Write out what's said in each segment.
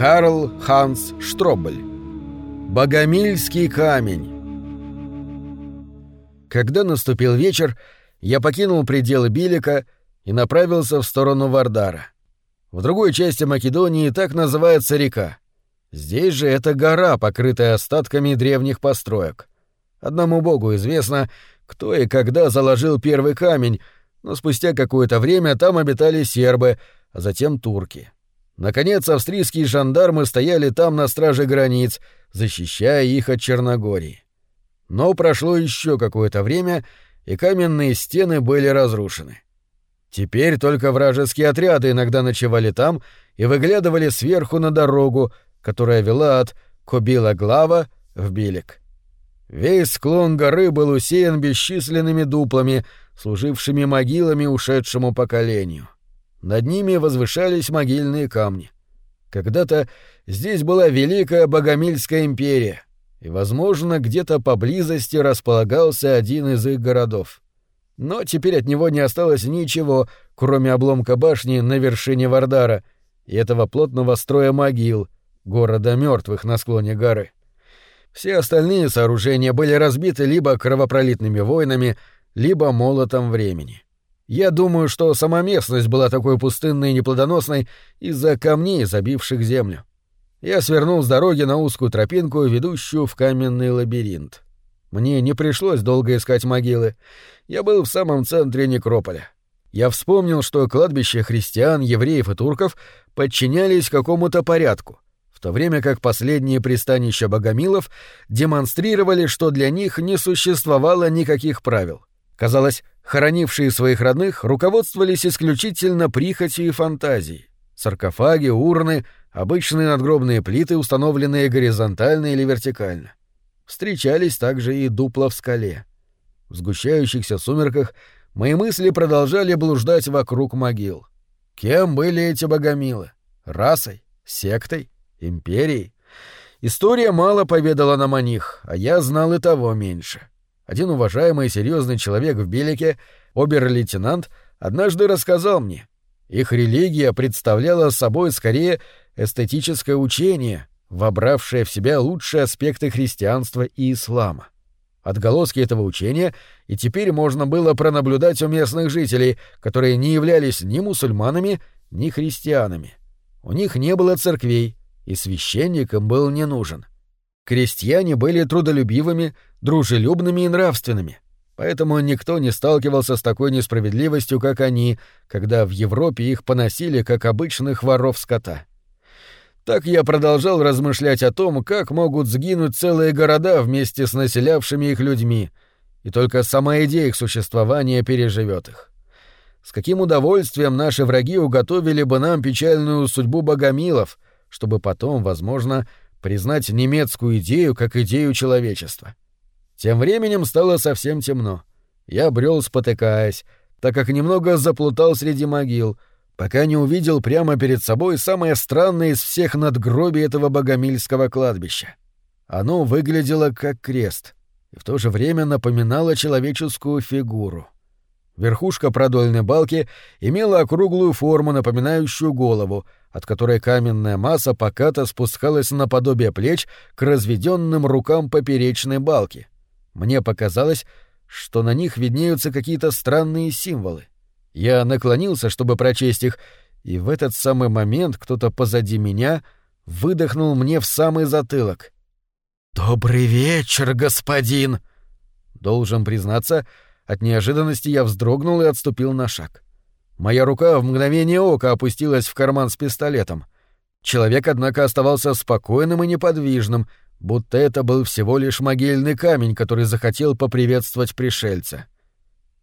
Карл Ханс Штробель. Богомильский камень. Когда наступил вечер, я покинул пределы Билика и направился в сторону Вардара. В другой части Македонии так называется река. Здесь же это гора, покрытая остатками древних построек. Одному богу известно, кто и когда заложил первый камень, но спустя какое-то время там обитали сербы, а затем турки. Наконец, австрийские жандармы стояли там на страже границ, защищая их от Черногории. Но прошло еще какое-то время, и каменные стены были разрушены. Теперь только вражеские отряды иногда ночевали там и выглядывали сверху на дорогу, которая вела от Кобила-Глава в Билик. Весь склон горы был усеян бесчисленными дуплами, служившими могилами ушедшему поколению. — над ними возвышались могильные камни. Когда-то здесь была Великая Богомильская империя, и, возможно, где-то поблизости располагался один из их городов. Но теперь от него не осталось ничего, кроме обломка башни на вершине Вардара и этого плотного строя могил, города мертвых на склоне горы. Все остальные сооружения были разбиты либо кровопролитными войнами, либо молотом времени. — я думаю, что сама местность была такой пустынной и неплодоносной из-за камней, забивших землю. Я свернул с дороги на узкую тропинку, ведущую в каменный лабиринт. Мне не пришлось долго искать могилы. Я был в самом центре некрополя. Я вспомнил, что кладбища христиан, евреев и турков подчинялись какому-то порядку, в то время как последние пристанища богомилов демонстрировали, что для них не существовало никаких правил. Казалось, хоронившие своих родных руководствовались исключительно прихотью и фантазией. Саркофаги, урны, обычные надгробные плиты, установленные горизонтально или вертикально. Встречались также и дупла в скале. В сгущающихся сумерках мои мысли продолжали блуждать вокруг могил. Кем были эти богомилы? Расой? Сектой? Империей? История мало поведала нам о них, а я знал и того меньше. Один уважаемый и серьезный человек в Белике, обер-лейтенант, однажды рассказал мне. Их религия представляла собой скорее эстетическое учение, вобравшее в себя лучшие аспекты христианства и ислама. Отголоски этого учения и теперь можно было пронаблюдать у местных жителей, которые не являлись ни мусульманами, ни христианами. У них не было церквей, и священник им был не нужен. Крестьяне были трудолюбивыми, дружелюбными и нравственными, поэтому никто не сталкивался с такой несправедливостью, как они, когда в Европе их поносили как обычных воров скота. Так я продолжал размышлять о том, как могут сгинуть целые города вместе с населявшими их людьми, и только сама идея их существования переживет их. С каким удовольствием наши враги уготовили бы нам печальную судьбу богомилов, чтобы потом, возможно, признать немецкую идею как идею человечества. Тем временем стало совсем темно. Я брел, спотыкаясь, так как немного заплутал среди могил, пока не увидел прямо перед собой самое странное из всех надгробий этого богомильского кладбища. Оно выглядело как крест и в то же время напоминало человеческую фигуру. Верхушка продольной балки имела округлую форму, напоминающую голову, от которой каменная масса поката спускалась наподобие плеч к разведенным рукам поперечной балки. Мне показалось, что на них виднеются какие-то странные символы. Я наклонился, чтобы прочесть их, и в этот самый момент кто-то позади меня выдохнул мне в самый затылок. «Добрый вечер, господин!» Должен признаться, от неожиданности я вздрогнул и отступил на шаг. Моя рука в мгновение ока опустилась в карман с пистолетом. Человек, однако, оставался спокойным и неподвижным, будто это был всего лишь могильный камень, который захотел поприветствовать пришельца.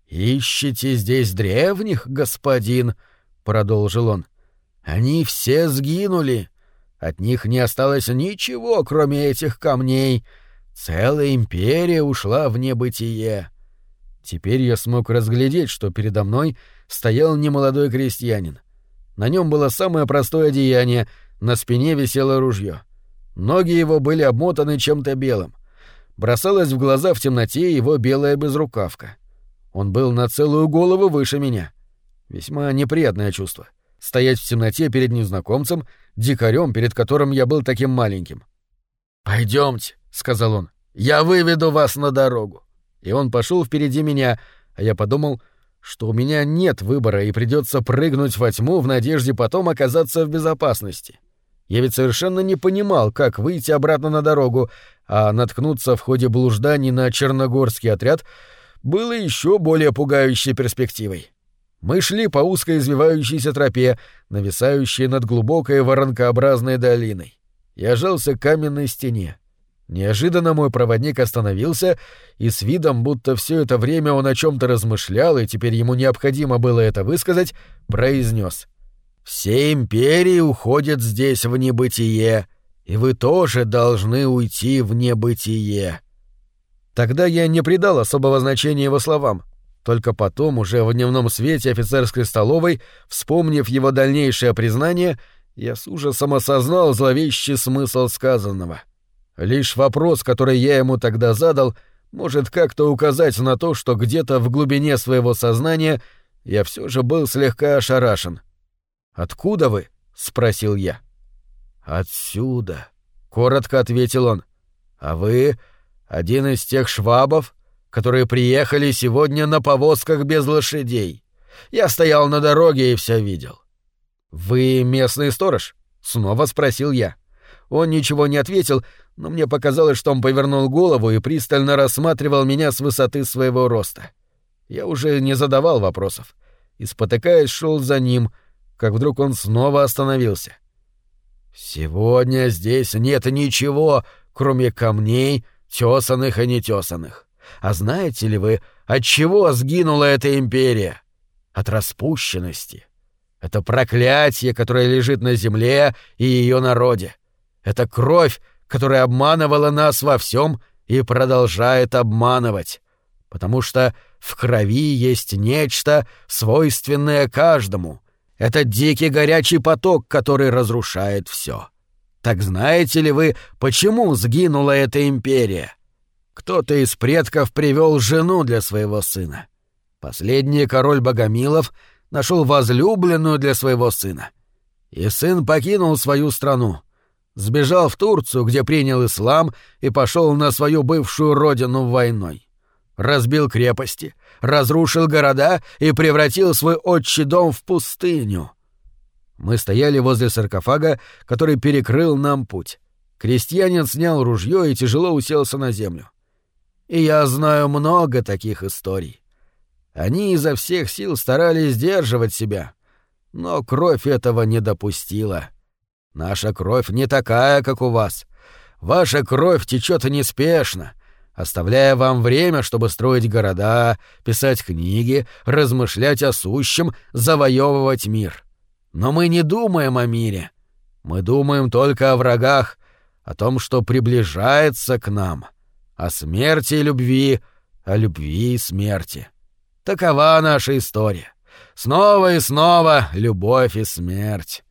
«Ищете здесь древних, господин?» — продолжил он. «Они все сгинули. От них не осталось ничего, кроме этих камней. Целая империя ушла в небытие. Теперь я смог разглядеть, что передо мной стоял немолодой крестьянин. На нем было самое простое одеяние, на спине висело ружье. Ноги его были обмотаны чем-то белым. Бросалась в глаза в темноте его белая безрукавка. Он был на целую голову выше меня. Весьма неприятное чувство. стоять в темноте перед незнакомцем, дикарем, перед которым я был таким маленьким. Пойдемте, сказал он, я выведу вас на дорогу. И он пошел впереди меня, а я подумал, что у меня нет выбора и придется прыгнуть во тьму в надежде потом оказаться в безопасности. Я ведь совершенно не понимал, как выйти обратно на дорогу, а наткнуться в ходе блужданий на черногорский отряд было еще более пугающей перспективой. Мы шли по узкой извивающейся тропе, нависающей над глубокой воронкообразной долиной. Я жался к каменной стене. Неожиданно мой проводник остановился, и с видом, будто все это время он о чем-то размышлял, и теперь ему необходимо было это высказать, произнес: «Все империи уходят здесь в небытие, и вы тоже должны уйти в небытие». Тогда я не придал особого значения его словам. Только потом, уже в дневном свете офицерской столовой, вспомнив его дальнейшее признание, я с ужасом осознал зловещий смысл сказанного — Лишь вопрос, который я ему тогда задал, может как-то указать на то, что где-то в глубине своего сознания я все же был слегка ошарашен. «Откуда вы?» — спросил я. «Отсюда», — коротко ответил он. «А вы один из тех швабов, которые приехали сегодня на повозках без лошадей. Я стоял на дороге и все видел». «Вы местный сторож?» — снова спросил я. Он ничего не ответил, но мне показалось, что он повернул голову и пристально рассматривал меня с высоты своего роста. Я уже не задавал вопросов и, спотыкаясь, шел за ним, как вдруг он снова остановился. «Сегодня здесь нет ничего, кроме камней, тесанных и нетесанных. А знаете ли вы, от чего сгинула эта империя? От распущенности. Это проклятие, которое лежит на земле и ее народе. Это кровь, которая обманывала нас во всем и продолжает обманывать, потому что в крови есть нечто, свойственное каждому. Это дикий горячий поток, который разрушает все. Так знаете ли вы, почему сгинула эта империя? Кто-то из предков привел жену для своего сына. Последний король Богомилов нашел возлюбленную для своего сына. И сын покинул свою страну — сбежал в Турцию, где принял ислам и пошел на свою бывшую родину войной. Разбил крепости, разрушил города и превратил свой отчий дом в пустыню. Мы стояли возле саркофага, который перекрыл нам путь. Крестьянин снял ружье и тяжело уселся на землю. И я знаю много таких историй. Они изо всех сил старались сдерживать себя, но кровь этого не допустила. — Наша кровь не такая, как у вас. Ваша кровь течет неспешно, оставляя вам время, чтобы строить города, писать книги, размышлять о сущем, завоевывать мир. Но мы не думаем о мире. Мы думаем только о врагах, о том, что приближается к нам, о смерти и любви, о любви и смерти. Такова наша история. Снова и снова любовь и смерть.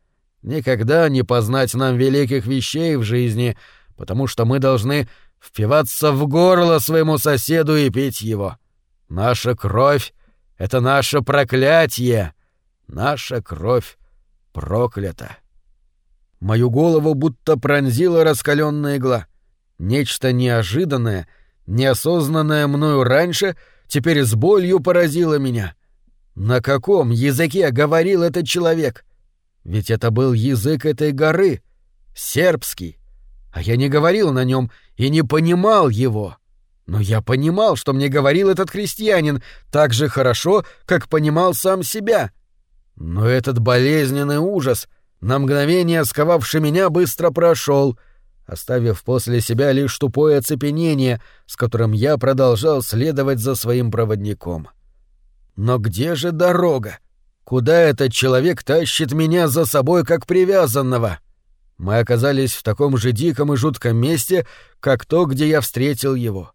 Никогда не познать нам великих вещей в жизни, потому что мы должны впиваться в горло своему соседу и пить его. Наша кровь — это наше проклятие. Наша кровь проклята. Мою голову будто пронзила раскаленная игла. Нечто неожиданное, неосознанное мною раньше, теперь с болью поразило меня. На каком языке говорил этот человек? Ведь это был язык этой горы, сербский. А я не говорил на нем и не понимал его. Но я понимал, что мне говорил этот крестьянин так же хорошо, как понимал сам себя. Но этот болезненный ужас, на мгновение сковавший меня, быстро прошел, оставив после себя лишь тупое оцепенение, с которым я продолжал следовать за своим проводником. Но где же дорога? Куда этот человек тащит меня за собой как привязанного? Мы оказались в таком же диком и жутком месте, как то, где я встретил его.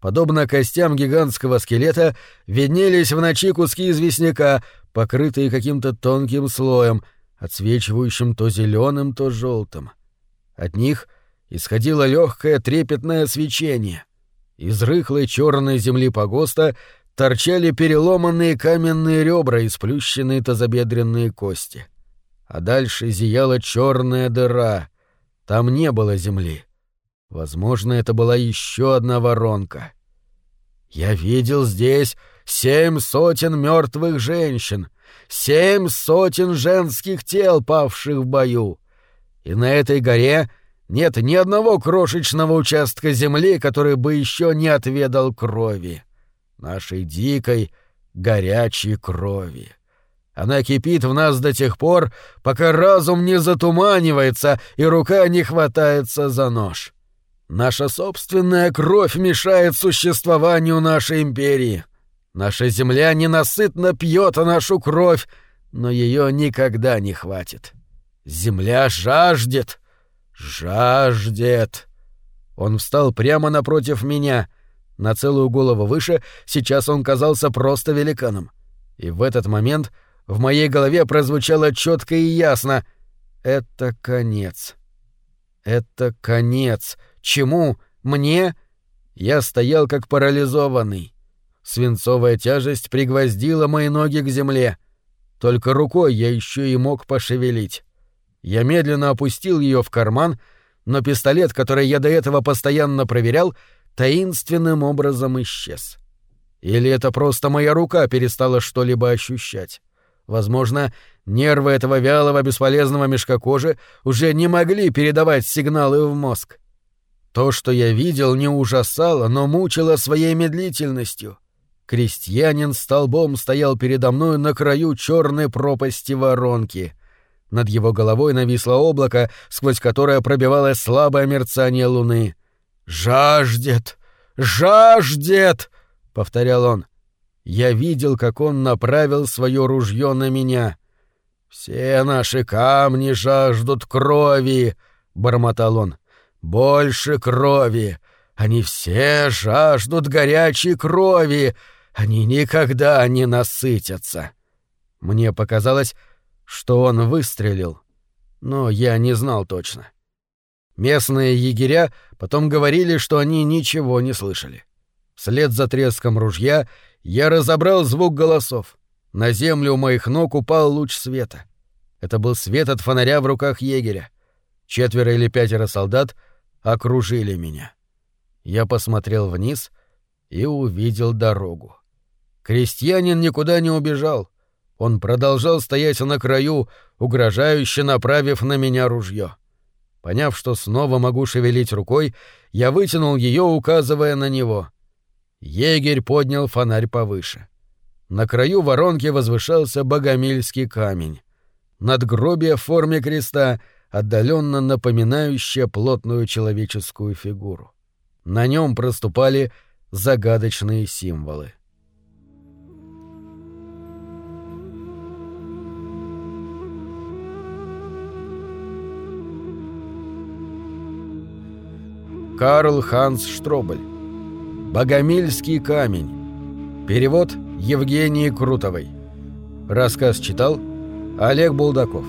Подобно костям гигантского скелета, виднелись в ночи куски известняка, покрытые каким-то тонким слоем, отсвечивающим то зеленым, то желтым. От них исходило легкое трепетное свечение. Из рыхлой черной земли погоста торчали переломанные каменные ребра и сплющенные тазобедренные кости. а дальше зияла черная дыра. Там не было земли. Возможно, это была еще одна воронка. Я видел здесь семь сотен мертвых женщин, семь сотен женских тел, павших в бою. И на этой горе нет ни одного крошечного участка земли, который бы еще не отведал крови. Нашей дикой, горячей крови. Она кипит в нас до тех пор, пока разум не затуманивается и рука не хватается за нож. Наша собственная кровь мешает существованию нашей империи. Наша земля ненасытно пьет нашу кровь, но ее никогда не хватит. Земля жаждет, жаждет. Он встал прямо напротив меня, на целую голову выше, сейчас он казался просто великаном. И в этот момент — в моей голове прозвучало четко и ясно. Это конец. Это конец. Чему? Мне? Я стоял как парализованный. Свинцовая тяжесть пригвоздила мои ноги к земле. Только рукой я еще и мог пошевелить. Я медленно опустил ее в карман, но пистолет, который я до этого постоянно проверял, таинственным образом исчез. Или это просто моя рука перестала что-либо ощущать? Возможно, нервы этого вялого бесполезного мешка кожи уже не могли передавать сигналы в мозг. То, что я видел, не ужасало, но мучило своей медлительностью. Крестьянин столбом стоял передо мной на краю черной пропасти воронки. Над его головой нависло облако, сквозь которое пробивалось слабое мерцание луны. «Жаждет! Жаждет!» — повторял он. Я видел, как он направил свое ружье на меня. «Все наши камни жаждут крови», — бормотал он. «Больше крови. Они все жаждут горячей крови. Они никогда не насытятся». Мне показалось, что он выстрелил, но я не знал точно. Местные егеря потом говорили, что они ничего не слышали. Вслед за треском ружья я разобрал звук голосов. На землю у моих ног упал луч света. Это был свет от фонаря в руках егеря. Четверо или пятеро солдат окружили меня. Я посмотрел вниз и увидел дорогу. Крестьянин никуда не убежал. Он продолжал стоять на краю, угрожающе направив на меня ружье. Поняв, что снова могу шевелить рукой, я вытянул ее, указывая на него. Егерь поднял фонарь повыше. На краю воронки возвышался богомильский камень. Надгробие в форме креста, отдаленно напоминающее плотную человеческую фигуру. На нем проступали загадочные символы. Карл Ханс Штробель Богомильский камень. Перевод Евгении Крутовой. Рассказ читал Олег Булдаков.